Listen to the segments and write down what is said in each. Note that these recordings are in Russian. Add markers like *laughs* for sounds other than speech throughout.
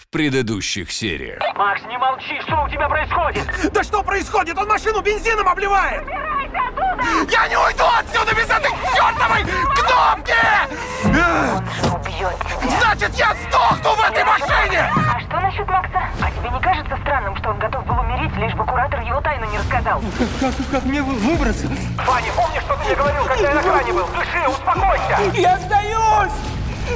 в предыдущих сериях. Макс, не молчи, что у тебя происходит? Да что происходит? Он машину бензином обливает! Я не уйду отсюда без этой чертовой кнопки! Убьет тебя. Значит, я сдохну в этой машине! А что насчет Макса? А тебе не кажется странным, что он готов был умереть, лишь бы куратор его тайну не рассказал? Как, как мне вы- выбраться? Фанни, помнишь, что ты мне говорил, когда я на кране был? Дыши, успокойся! Я сдаюсь!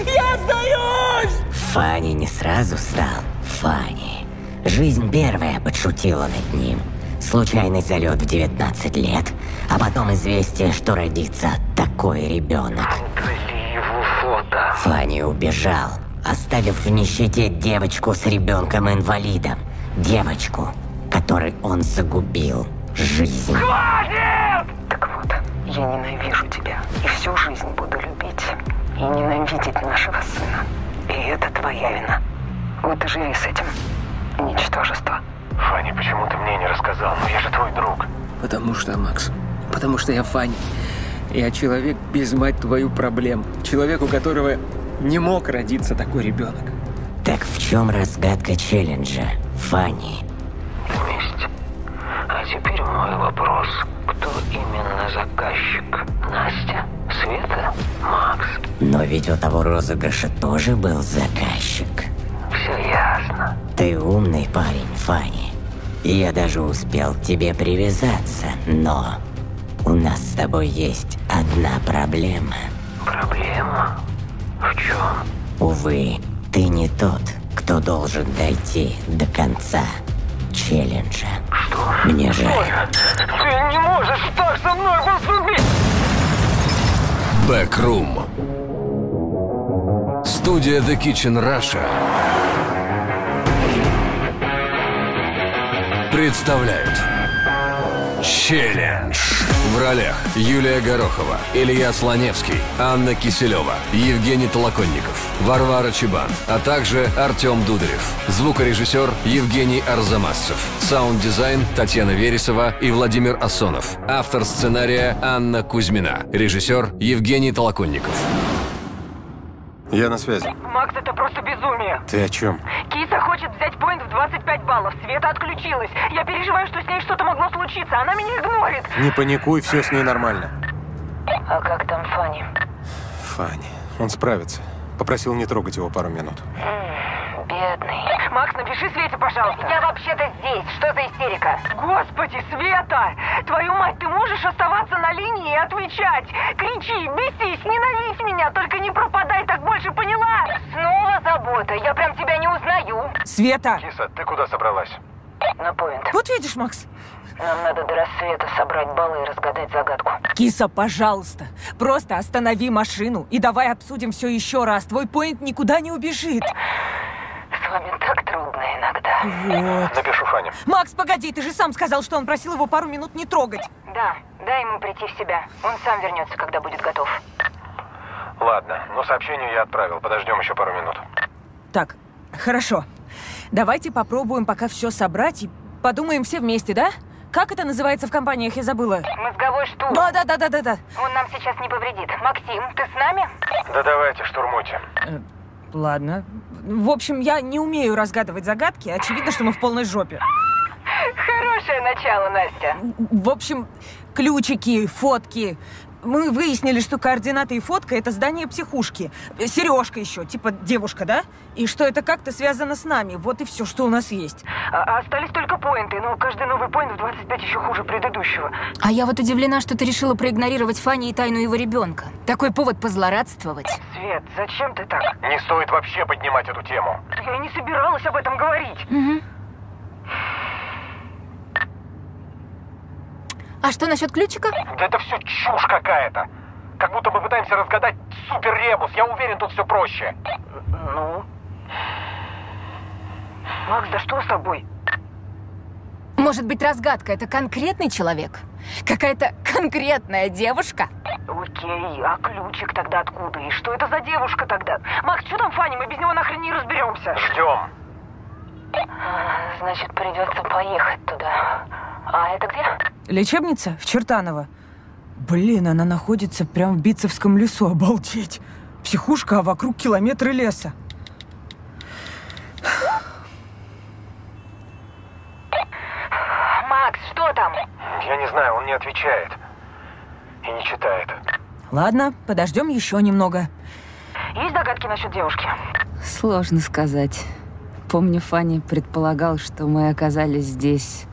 Я сдаюсь! Фанни не сразу стал Фанни. Жизнь первая подшутила над ним. Случайный залет в 19 лет, а потом известие, что родится такой ребенок. Удали его фото. Фанни убежал, оставив в нищете девочку с ребенком-инвалидом. Девочку, которой он загубил жизнь. Так вот, я ненавижу тебя и всю жизнь буду любить и ненавидеть нашего сына. И это твоя вина. Вот и живи с этим. Ничтожество. Фанни, почему ты мне не рассказал? Ну я же твой друг. Потому что, Макс, потому что я Фанни. Я человек без, мать твою, проблем. Человек, у которого не мог родиться такой ребенок. Так в чем разгадка челленджа, Фанни? Месть. А теперь мой вопрос. Кто именно заказчик? Настя? Света? Макс? Но ведь у того розыгрыша тоже был заказчик. Все ясно. Ты умный парень, Фанни. И я даже успел к тебе привязаться, но у нас с тобой есть одна проблема. Проблема? В чем? Увы, ты не тот, кто должен дойти до конца челленджа. Что? Мне жаль. Ты не можешь так со мной поступить! Бэкрум. Студия The Kitchen Russia представляют Челлендж. В ролях Юлия Горохова, Илья Слоневский, Анна Киселева, Евгений Толоконников, Варвара Чебан, а также Артем Дударев. Звукорежиссер Евгений Арзамасцев. Саунд-дизайн Татьяна Вересова и Владимир Асонов. Автор сценария Анна Кузьмина. Режиссер Евгений Толоконников. Я на связи. Макс, это просто безумие. Ты о чем? Киса хочет взять поинт в 25 баллов. Света отключилась. Я переживаю, что с ней что-то могло случиться. Она меня игнорит. Не паникуй, все с ней нормально. А как там Фанни? Фанни, он справится. Попросил не трогать его пару минут. Бедный. Макс, напиши Свете, пожалуйста. Я вообще-то здесь. Что за истерика? Господи, Света! Твою мать, ты можешь оставаться на линии и отвечать? Кричи, бесись, ненавидь меня, только не пропадай так больше, поняла? Снова забота. Я прям тебя не узнаю. Света! Киса, ты куда собралась? На поинт. Вот видишь, Макс? Нам надо до рассвета собрать баллы и разгадать загадку. Киса, пожалуйста, просто останови машину и давай обсудим все еще раз. Твой поинт никуда не убежит. Трудно иногда. Вот. Напишу Фанни. Макс, погоди, ты же сам сказал, что он просил его пару минут не трогать. Да, дай ему прийти в себя. Он сам вернется, когда будет готов. Ладно, но сообщение я отправил. Подождем еще пару минут. Так, хорошо. Давайте попробуем пока все собрать и подумаем все вместе, да? Как это называется в компаниях, я забыла. Мозговой штурм. Да, да, да, да, да, да. Он нам сейчас не повредит. Максим, ты с нами? Да давайте, штурмуйте. Ладно. В общем, я не умею разгадывать загадки. Очевидно, что мы в полной жопе. Хорошее начало, Настя. В общем, ключики, фотки. Мы выяснили, что координаты и фотка – это здание психушки. Сережка еще, типа девушка, да? И что это как-то связано с нами. Вот и все, что у нас есть. А- остались только поинты, но каждый новый поинт в 25 еще хуже предыдущего. А я вот удивлена, что ты решила проигнорировать Фанни и тайну его ребенка. Такой повод позлорадствовать. Свет, зачем ты так? Не стоит вообще поднимать эту тему. Я не собиралась об этом говорить. А что насчет ключика? Да это все чушь какая-то. Как будто мы пытаемся разгадать супер ребус. Я уверен, тут все проще. Ну? Макс, да что с тобой? Может быть, разгадка — это конкретный человек? Какая-то конкретная девушка? Окей, а ключик тогда откуда? И что это за девушка тогда? Макс, что там Фанни? Мы без него нахрен не разберемся. Ждем. Значит, придется поехать туда. А это где? Лечебница? В Чертаново. Блин, она находится прям в Битцевском лесу, обалдеть. Психушка, а вокруг километры леса. Макс, что там? Я не знаю, он не отвечает. И не читает. Ладно, подождем еще немного. Есть догадки насчет девушки? Сложно сказать. Помню, Фанни предполагал, что мы оказались здесь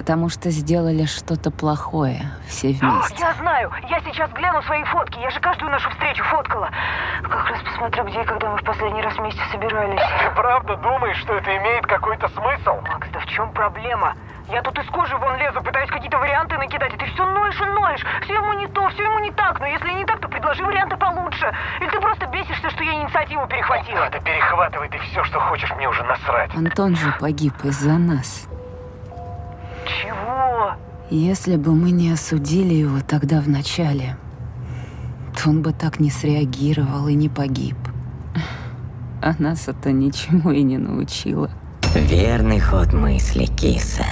потому что сделали что-то плохое все вместе. Я знаю! Я сейчас гляну свои фотки. Я же каждую нашу встречу фоткала. Как раз посмотрю, где и когда мы в последний раз вместе собирались. Ты правда думаешь, что это имеет какой-то смысл? Макс, да в чем проблема? Я тут из кожи вон лезу, пытаюсь какие-то варианты накидать, и ты все ноешь и ноешь. Все ему не то, все ему не так. Но если не так, то предложи варианты получше. Или ты просто бесишься, что я инициативу перехватила. Да перехватывай ты все, что хочешь, мне уже насрать. Антон же погиб из-за нас. Если бы мы не осудили его тогда в начале, то он бы так не среагировал и не погиб. А нас это ничему и не научило. Верный ход мысли, киса.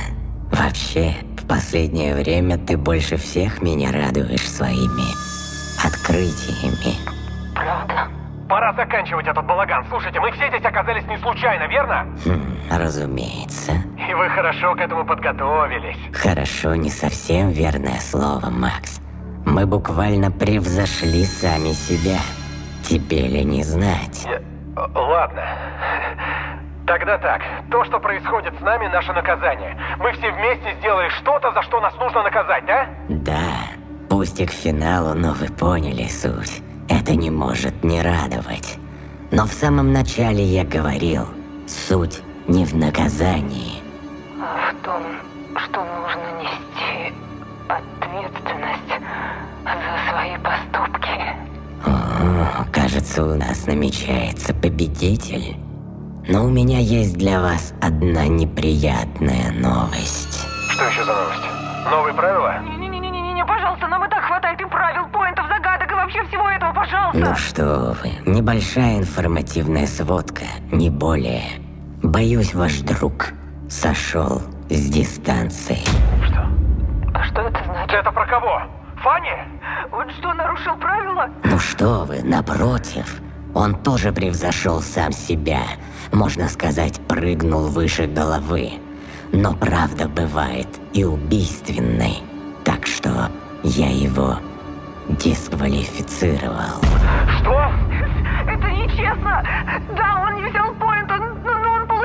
Вообще, в последнее время ты больше всех меня радуешь своими открытиями. Правда? Пора заканчивать этот балаган. Слушайте, мы все здесь оказались не случайно, верно? Хм, разумеется. И вы хорошо к этому подготовились. Хорошо, не совсем верное слово, Макс. Мы буквально превзошли сами себя. Тебе ли не знать? Я- Ладно. Тогда так. То, что происходит с нами, наше наказание. Мы все вместе сделали что-то, за что нас нужно наказать, да? Да, пусть и к финалу, но вы поняли суть. Это не может не радовать. Но в самом начале я говорил, суть не в наказании. Том, что нужно нести ответственность за свои поступки. О, кажется, у нас намечается победитель. Но у меня есть для вас одна неприятная новость. Что еще за новость? Новые правила? Не-не-не-не-не, пожалуйста, нам и так хватает и правил, поинтов, загадок и вообще всего этого, пожалуйста. Ну что вы, небольшая информативная сводка, не более. Боюсь, ваш друг сошел с дистанции. А что это значит? Это про кого? Фанни? Он что, нарушил правила? Ну что вы, напротив, он тоже превзошел сам себя. Можно сказать, прыгнул выше головы. Но правда бывает и убийственной. Так что я его дисквалифицировал. Что? Это нечестно. Да, он не взял поинт, он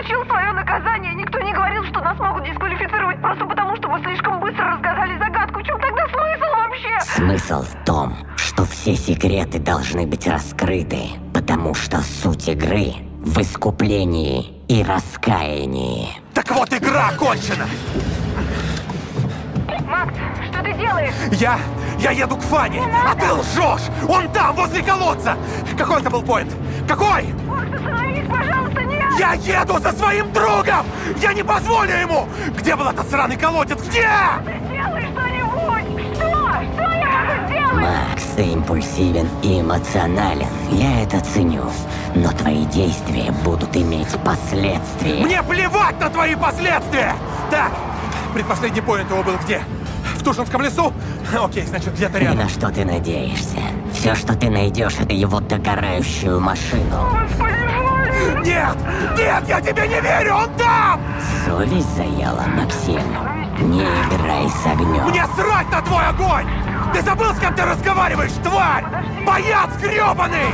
получил свое наказание. Никто не говорил, что нас могут дисквалифицировать просто потому, что мы слишком быстро разгадали загадку. В чем тогда смысл вообще? Смысл в том, что все секреты должны быть раскрыты, потому что суть игры в искуплении и раскаянии. Так вот игра окончена! Макс, что ты делаешь? Я... я еду к Фане, а ты лжешь! Он там, возле колодца! Какой это был поинт? Какой? Макс, остановись, пожалуйста! Я еду за своим другом! Я не позволю ему! Где был этот сраный колодец? Где? Сделай что-нибудь! Что? Что я могу сделать? Макс, ты импульсивен и эмоционален. Я это ценю. Но твои действия будут иметь последствия. Мне плевать на твои последствия! Так, предпоследний поинт его был где? В Тушинском лесу? Окей, значит, где-то И рядом. на что ты надеешься? Все, что ты найдешь, это его догорающую машину. Нет! Нет, я тебе не верю! Он там! Совесть заяла, Максим. Не играй с огнем. Мне срать на твой огонь! Ты забыл, с кем ты разговариваешь, тварь? Бояц гребаный!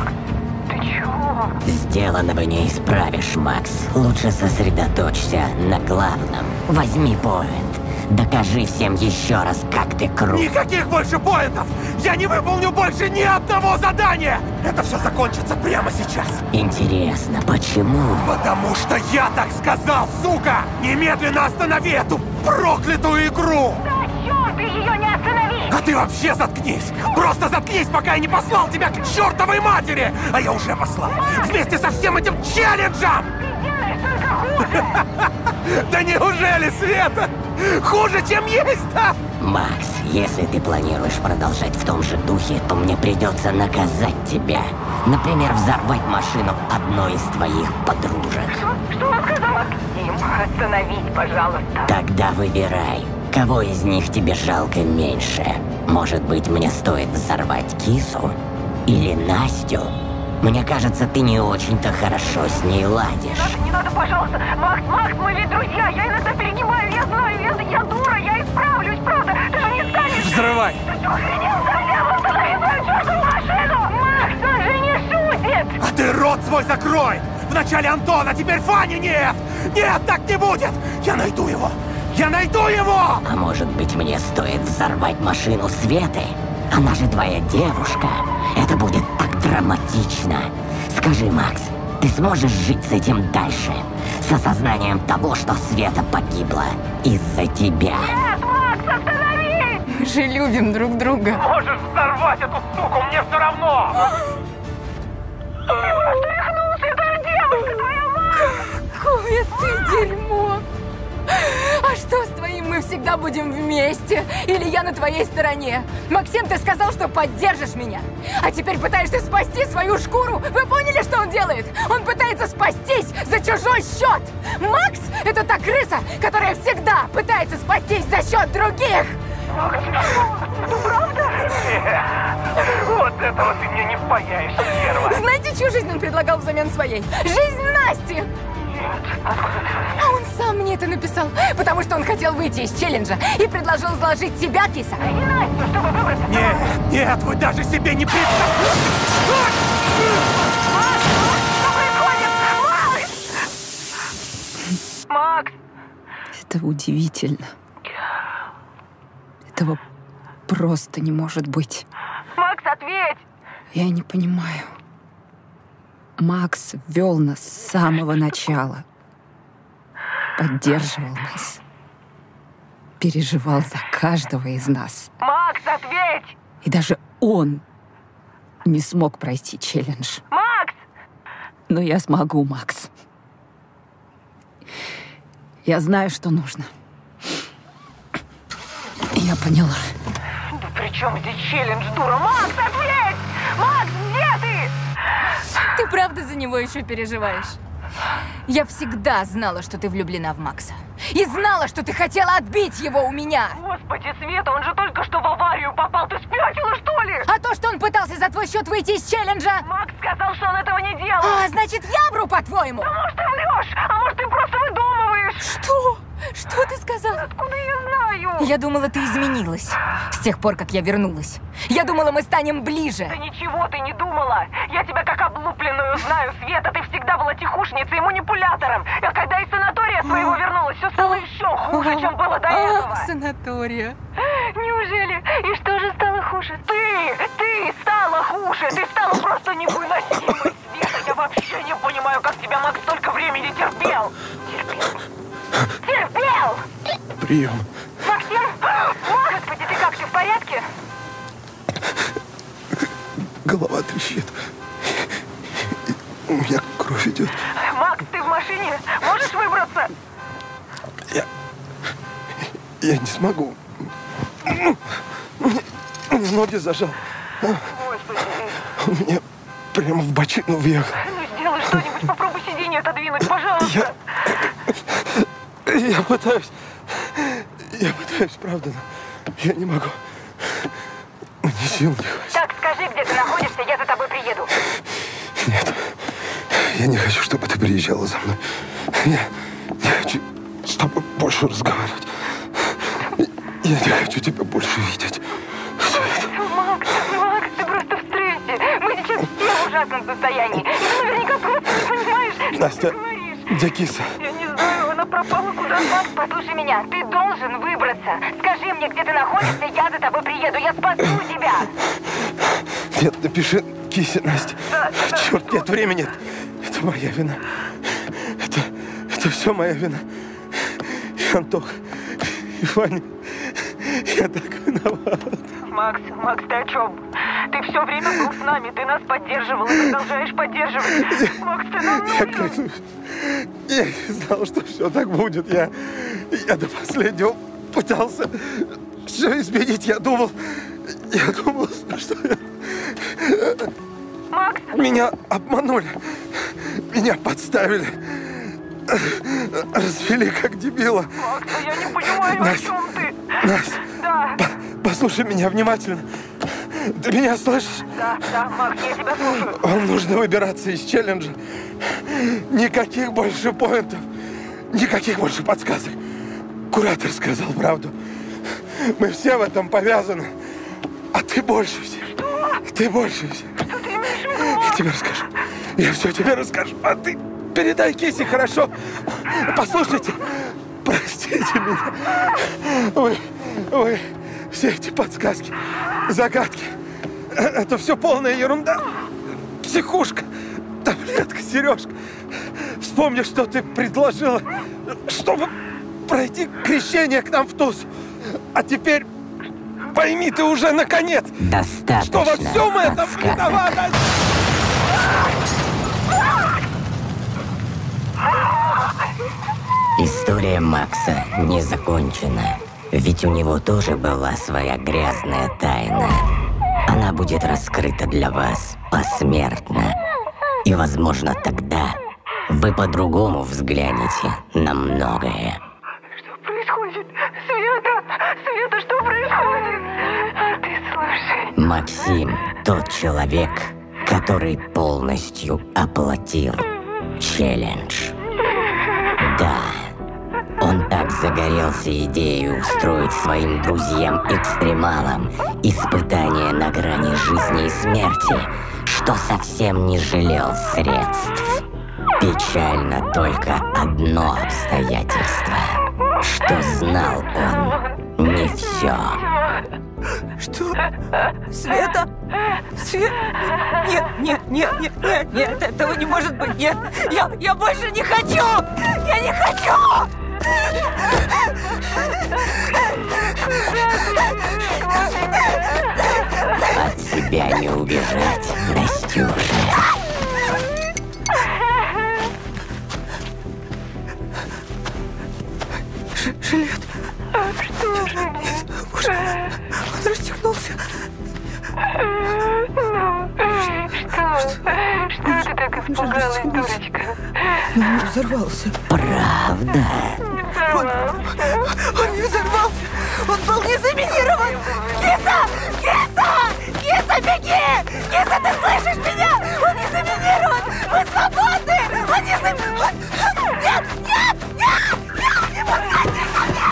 Сделанного не исправишь, Макс. Лучше сосредоточься на главном. Возьми поинт. Докажи всем еще раз, как ты крут. Никаких больше поинтов! Я не выполню больше ни одного задания! Это все закончится прямо сейчас! Интересно, почему? Потому что я так сказал, сука! Немедленно останови эту проклятую игру! Да черт, ты ее не останови! А ты вообще заткнись! Просто заткнись, пока я не послал тебя к чертовой матери! А я уже послал! Вместе со всем этим челленджем! *laughs* Да неужели, Света? Хуже, чем есть, да? Макс, если ты планируешь продолжать в том же духе, то мне придется наказать тебя. Например, взорвать машину одной из твоих подружек. Что он сказал? Максим, остановись, пожалуйста. Тогда выбирай, кого из них тебе жалко меньше. Может быть, мне стоит взорвать кису? Или Настю? Мне кажется, ты не очень-то хорошо с ней ладишь. Саша, не надо, пожалуйста. Макс, Макс, мы ведь друзья. Я иногда перегибаю, я знаю, я, я дура, я исправлюсь, правда. Ты же не Взрывай! Ты что, охренел совсем? Останови свою чертову машину! Макс, он же не шутит! А ты рот свой закрой! Вначале Антон, а теперь Фани нет! Нет, так не будет! Я найду его! Я найду его! А может быть, мне стоит взорвать машину Светы? Она же твоя девушка. Это будет так драматично. Скажи, Макс, ты сможешь жить с этим дальше? С осознанием того, что Света погибла из-за тебя. Нет, Макс, остановись! Мы же любим друг друга. Можешь взорвать эту суку, мне все равно! Ты просто рехнулся, это девушка, твоя мама! Какое ты дерьмо! А что с твоим мы всегда будем вместе? Или я на твоей стороне? Максим, ты сказал, что поддержишь меня. А теперь пытаешься спасти свою шкуру? Вы поняли, что он делает? Он пытается спастись за чужой счет! Макс — это та крыса, которая всегда пытается спастись за счет других! Вот этого ты мне не впаяешь, стерва! Знаете, чью жизнь он предлагал взамен своей? Жизнь Насти! А он сам мне это написал, потому что он хотел выйти из челленджа и предложил заложить тебя, киса. И Настю, чтобы выбраться Нет, нет, вы даже себе не представляете! Макс! Это удивительно. Этого просто не может быть. Макс, ответь! Я не понимаю. Макс вел нас с самого начала. Поддерживал нас. Переживал за каждого из нас. Макс, ответь! И даже он не смог пройти челлендж. Макс! Но я смогу, Макс. Я знаю, что нужно. Я поняла. Да при чем здесь челлендж, дура? Макс, ответь! Макс? Ты правда за него еще переживаешь? Я всегда знала, что ты влюблена в Макса. И знала, что ты хотела отбить его у меня. Господи, Света, он же только что в аварию попал. Ты спятила, что ли? А то, что он пытался за твой счет выйти из челленджа... Макс сказал, что он этого не делал. А, значит, я вру, по-твоему? А может, ты врешь? А может, ты просто выдумываешь? Что? Что ты сказал? Откуда я знаю? Я думала, ты изменилась с тех пор, как я вернулась. Я думала, мы станем ближе. Да ничего ты не думала. Я тебя как облупленную знаю, Света. Ты всегда была тихушницей и манипулятором. А когда из санатория своего вернулась, все стало еще хуже, чем было до этого. санатория. Неужели? И что же стало хуже? Ты! Ты стала хуже! Ты стала просто невыносимой! Света, я вообще не понимаю, как тебя Макс столько времени терпел! Терпел! Терпел! Прием. Максим! Господи, ты как, ты в порядке? Голова трещит. У меня кровь идет. Макс, ты в машине? Можешь выбраться? Я... Я не смогу. Мне мне ноги зажал. Господи, Он мне прямо в бочину въехал. ну сделай что-нибудь, попробуй сиденье отодвинуть, пожалуйста. Я... Я пытаюсь. Я пытаюсь, правда, но я не могу. Мне сил не хватит. Так, скажи, где ты находишься, я за тобой приеду. Нет. Я не хочу, чтобы ты приезжала за мной. Я не хочу с тобой больше разговаривать. Я не хочу тебя больше видеть. Макс, Макс, ты просто в стрессе. Мы сейчас все в ужасном состоянии. И ты наверняка просто не понимаешь, что Настя, ты говоришь. где киса? Пропала куда-то. Макс, послушай меня, ты должен выбраться. Скажи мне, где ты находишься, я за тобой приеду, я спасу тебя. Нет, напиши кисе, Настя. Черт, нет времени. Это моя вина. Это, это все моя вина. И Антох, и Ваня. Я так виноват. Макс, Макс, ты о чем? Ты все время был с нами, ты нас поддерживал и продолжаешь поддерживать. Макс, ты нам Я нужен. клянусь. Я не знал, что все так будет. Я, я до последнего пытался все изменить. Я думал, я думал, что Макс, меня обманули. Меня подставили. Развели как дебила. Макс, да я не понимаю, о Настя. чем ты. Настя, Да, по- послушай меня внимательно. Ты меня слышишь? да, да, Макс, я тебя слушаю. Вам нужно выбираться из челленджа. Никаких больше поинтов. Никаких больше подсказок. Куратор сказал правду. Мы все в этом повязаны. А ты больше всех. Ты больше всех. Я тебе расскажу. Я все тебе расскажу. А ты передай Кисе, хорошо? Послушайте, простите меня. Вы, вы, все эти подсказки, загадки, это все полная ерунда. Психушка, таблетка, Сережка. Вспомни, что ты предложила, чтобы пройти крещение к нам в ТУЗ. А теперь пойми ты уже наконец, Достаточно что во всем этом виновата История Макса не закончена. Ведь у него тоже была своя грязная тайна. Она будет раскрыта для вас посмертно. И, возможно, тогда вы по-другому взглянете на многое. Что происходит? Света! Света, что происходит? А ты слушай. Максим – тот человек, который полностью оплатил челлендж. Да, он так загорелся идеей устроить своим друзьям-экстремалам испытание на грани жизни и смерти, что совсем не жалел средств. Печально только одно обстоятельство, что знал он не все. Что? Света? Свет? Нет, нет, нет, нет, нет, нет, этого не может быть, нет. Я, я больше не хочу! Я не хочу! От себя не убежать, Настюша. Жилет. Что жилет? Боже, он расстегнулся. Что ты так испугалась, дурочка? Он не взорвался. Правда? Он, он не взорвался. Он был не заминирован. Киса! Киса! Киса, беги! Киса, ты слышишь меня? Он не заминирован! Вы свободны! Он не заминирован! Нет! Нет! Нет! Нет! Не пускайте ко мне!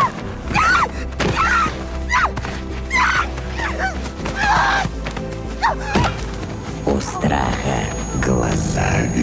У страха Star